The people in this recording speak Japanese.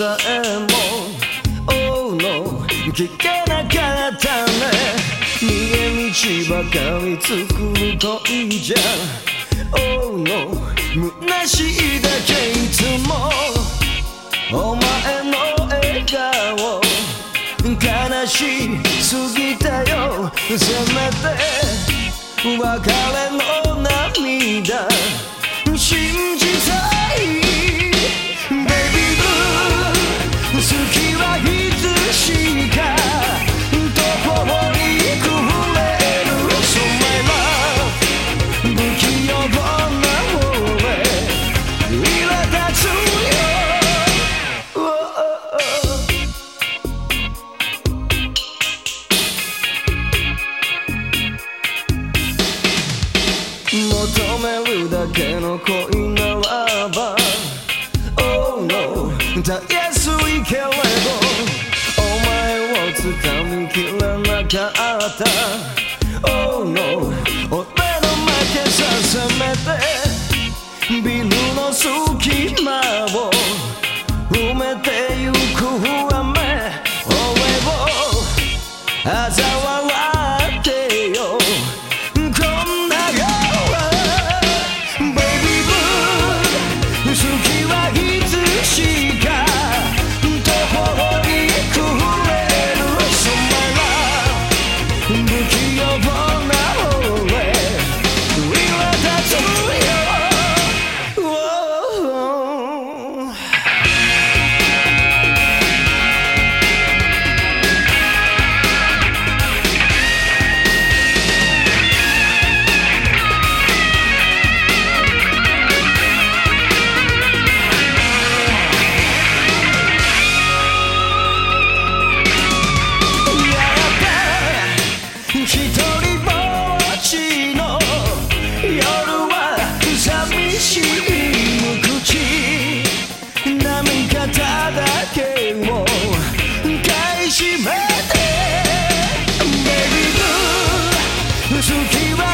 さえも Oh no 聞けなかったね逃げ道ばかり作る恋じゃ Oh no 虚しいだけいつも。お前の笑顔悲しすぎたよ。せめて別れの涙信じたけの恋ならば。Oh no 絶えすいけれどお前を掴みきれなかった。Oh no 俺の負けさせめて。ビルの隙間を。埋めてゆく雨俺を嘲 Kumbuki. Who should keep up?